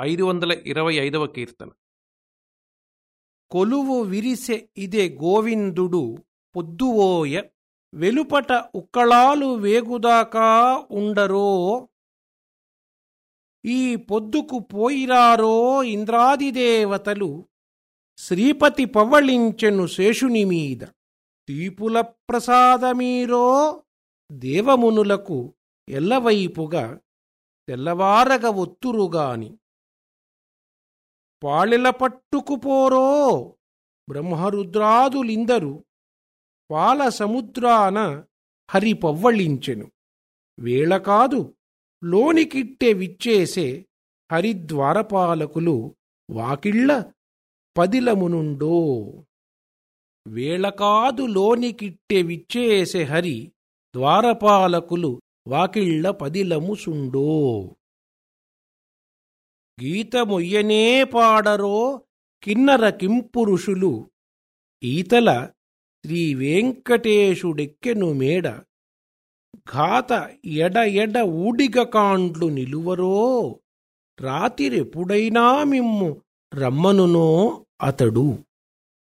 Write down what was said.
ఐదు వందల ఇరవై ఐదవ కీర్తన. కొలువు విరిసె ఇదే గోవిందుడు పొద్దువోయ వెలుపట ఉక్కళాలు వేగుదాకా ఉండరో ఈ పొద్దుకు పోయిరారో ఇంద్రాదిదేవతలు శ్రీపతి పవ్వళించెను శేషుని మీద. తీపుల ప్రసాదమీరో దేవమునులకు ఎల్లవైపుగా తెల్లవారగ ఒత్తురుగాని పాళెల పట్టుకుపోరో! బ్రహ్మరుద్రాదులిందరు పాల సముద్రాన హరి పవ్వళించెను వేళ కాదు లోనికిట్టె విచ్చేసే హరిద్వారపాలకులు వాకిళ్ళ పదిలమునుండో! వేళకాదు లోనికిట్టె విచ్చేసే హరి ద్వారపాలకులు వాకిళ్ళ పదిలము సుండో గీతమొయ్యనే పాడరో కిన్నర కింపురుషులు. ఈతల శ్రీవేంకటేశుడెక్కెను మేడ. ఘాత ఎడ ఎడ ఊడిగ కాండ్లు నిలువరో రాతిరెప్పుడైనా మిమ్ము రమ్మనునో అతడు.